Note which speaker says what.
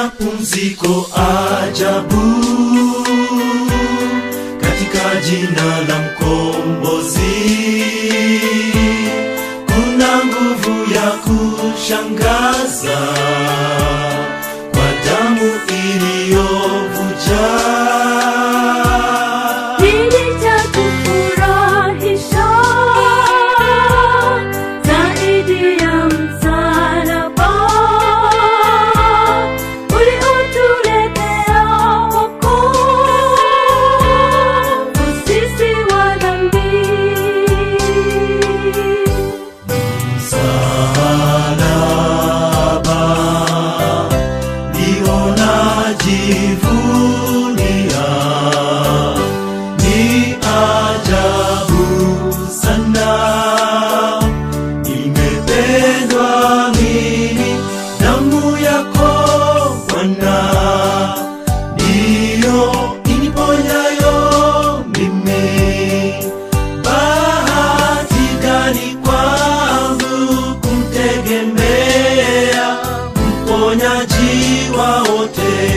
Speaker 1: kuna pumziko ajabu. Katika jina la mkombozi kuna nguvu ya kushangaza. jivunia ni ajabu sana. Imependwa mimi damu yako bwana. Ndiyo iniponyayo mimi. Bahati gani kwangu kumtegemea mponyaji wa wote?